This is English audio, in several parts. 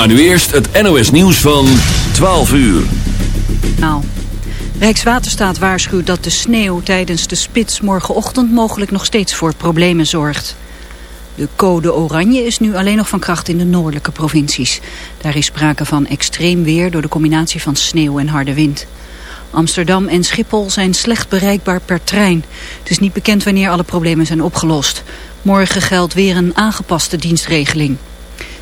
Maar nu eerst het NOS nieuws van 12 uur. Nou. Rijkswaterstaat waarschuwt dat de sneeuw tijdens de spits morgenochtend mogelijk nog steeds voor problemen zorgt. De code oranje is nu alleen nog van kracht in de noordelijke provincies. Daar is sprake van extreem weer door de combinatie van sneeuw en harde wind. Amsterdam en Schiphol zijn slecht bereikbaar per trein. Het is niet bekend wanneer alle problemen zijn opgelost. Morgen geldt weer een aangepaste dienstregeling.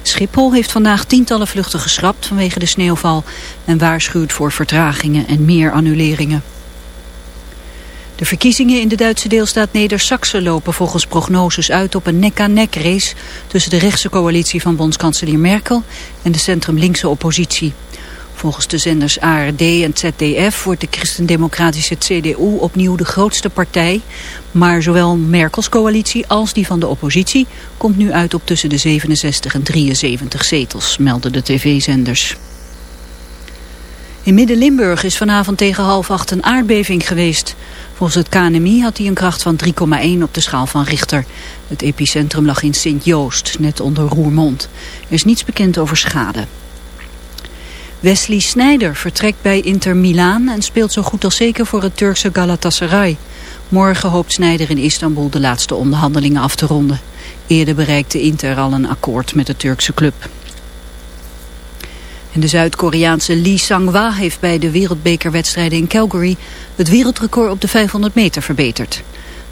Schiphol heeft vandaag tientallen vluchten geschrapt vanwege de sneeuwval... en waarschuwt voor vertragingen en meer annuleringen. De verkiezingen in de Duitse deelstaat Neder-Saxe lopen volgens prognoses uit op een nek-aan-nek race tussen de rechtse coalitie van bondskanselier Merkel en de centrum-linkse oppositie. Volgens de zenders ARD en ZDF wordt de christendemocratische CDU opnieuw de grootste partij. Maar zowel Merkels coalitie als die van de oppositie komt nu uit op tussen de 67 en 73 zetels, melden de tv-zenders. In Midden-Limburg is vanavond tegen half acht een aardbeving geweest. Volgens het KNMI had hij een kracht van 3,1 op de schaal van Richter. Het epicentrum lag in Sint-Joost, net onder Roermond. Er is niets bekend over schade. Wesley Sneijder vertrekt bij Inter Milaan en speelt zo goed als zeker voor het Turkse Galatasaray. Morgen hoopt Sneijder in Istanbul de laatste onderhandelingen af te ronden. Eerder bereikte Inter al een akkoord met de Turkse club. En de Zuid-Koreaanse Lee Sang-wa heeft bij de wereldbekerwedstrijden in Calgary het wereldrecord op de 500 meter verbeterd.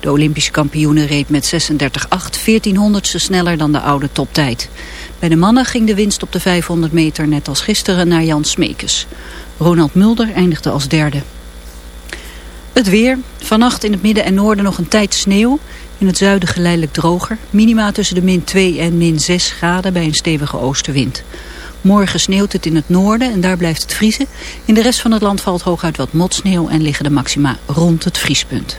De Olympische kampioene reed met 36,8 1400ste sneller dan de oude toptijd. Bij de mannen ging de winst op de 500 meter net als gisteren naar Jan Smekes. Ronald Mulder eindigde als derde. Het weer. Vannacht in het midden en noorden nog een tijd sneeuw. In het zuiden geleidelijk droger. Minima tussen de min 2 en min 6 graden bij een stevige oostenwind. Morgen sneeuwt het in het noorden en daar blijft het vriezen. In de rest van het land valt hooguit wat motsneeuw en liggen de maxima rond het vriespunt.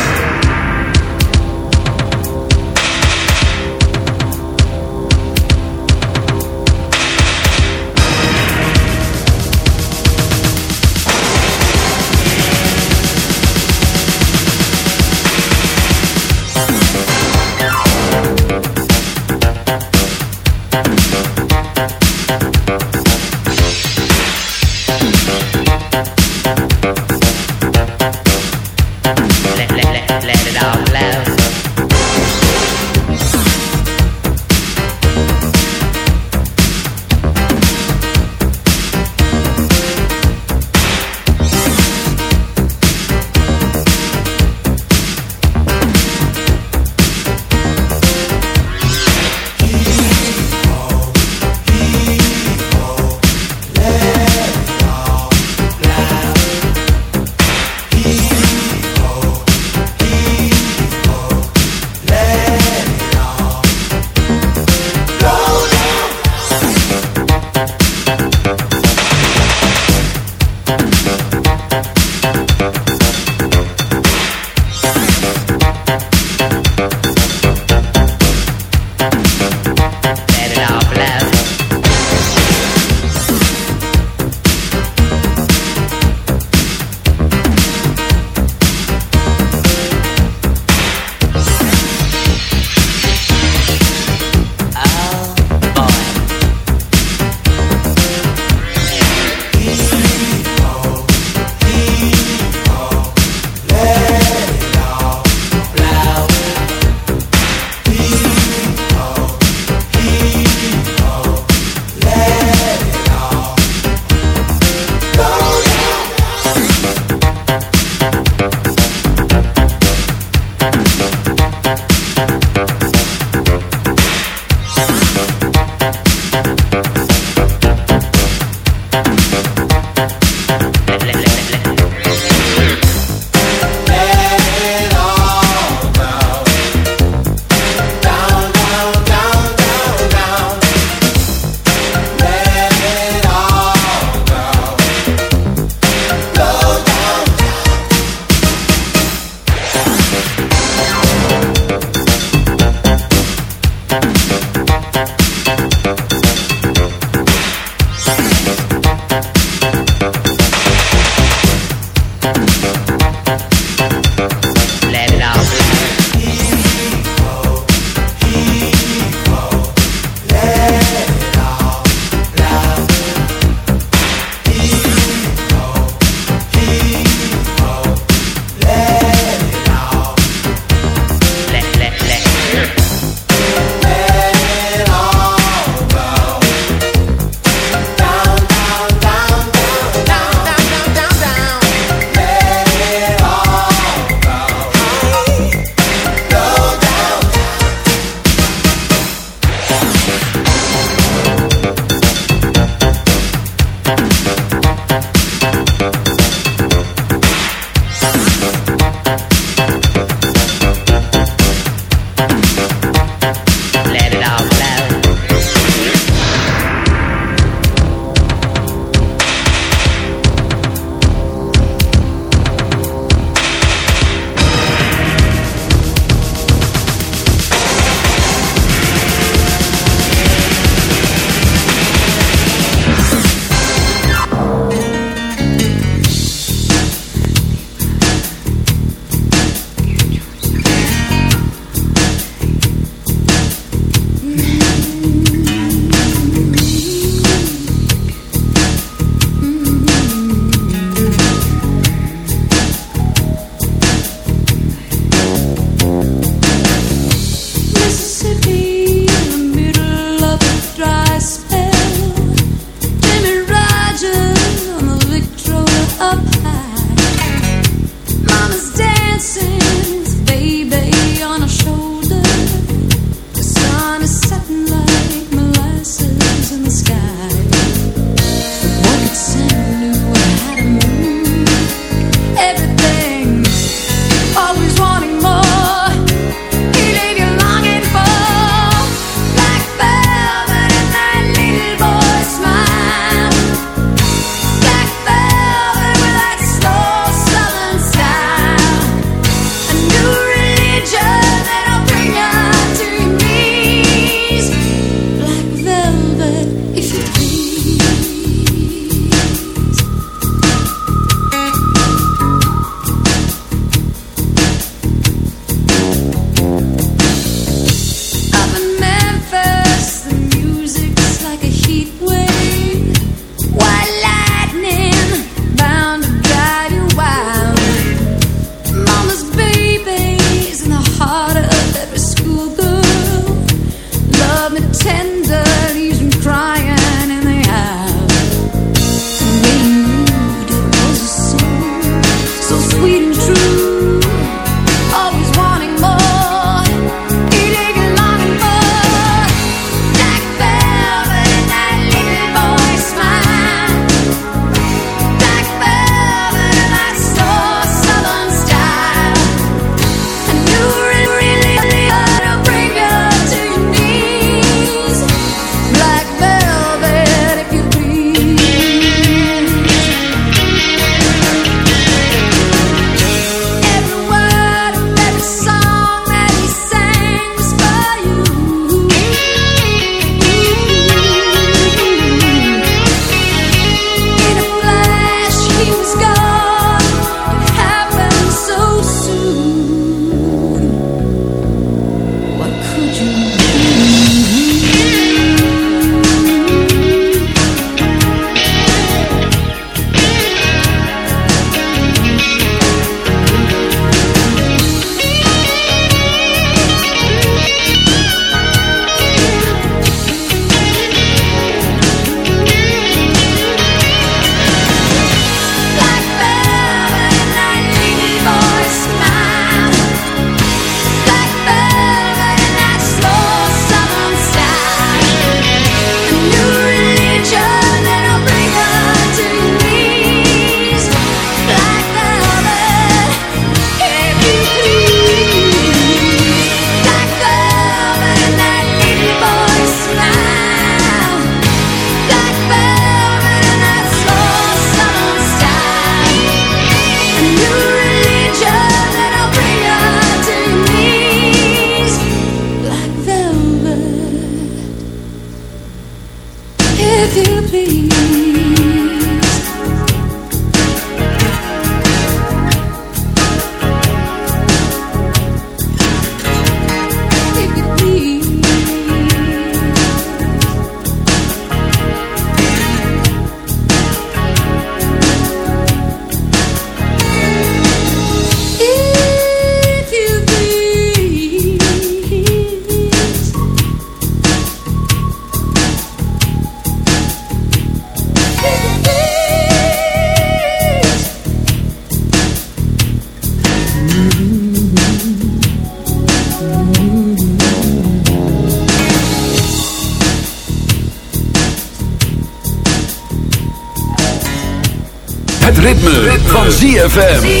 ZFM.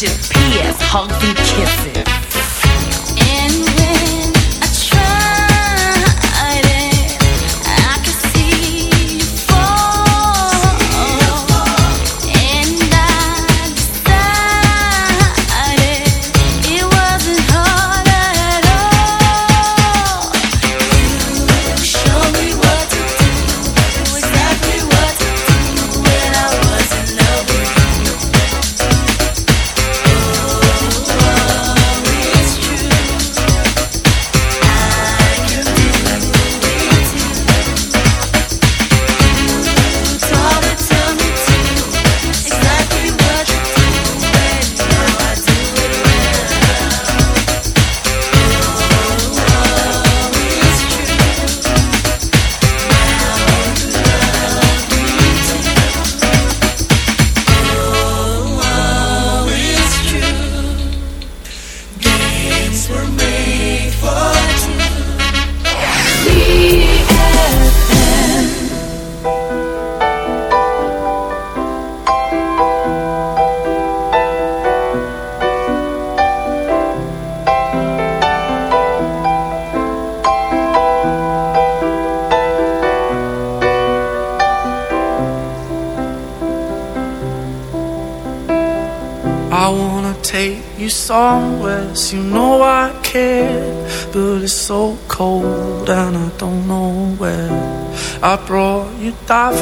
the. P.S. Hugs and kisses.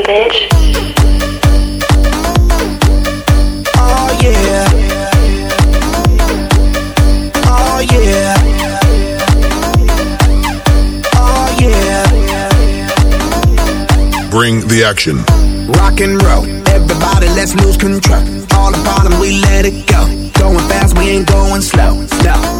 Britney, bitch. Oh yeah. Oh yeah. Oh yeah. Bring the action. Rock and roll. Everybody, let's lose control. All the bottom, we let it go. Going fast, we ain't going slow. No,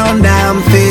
I'm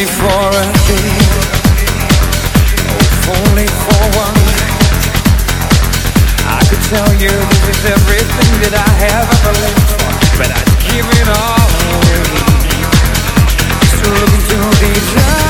only for a day, if only for one. I could tell you this is everything that I have ever lived for. But I'd give it all away. To look into these eyes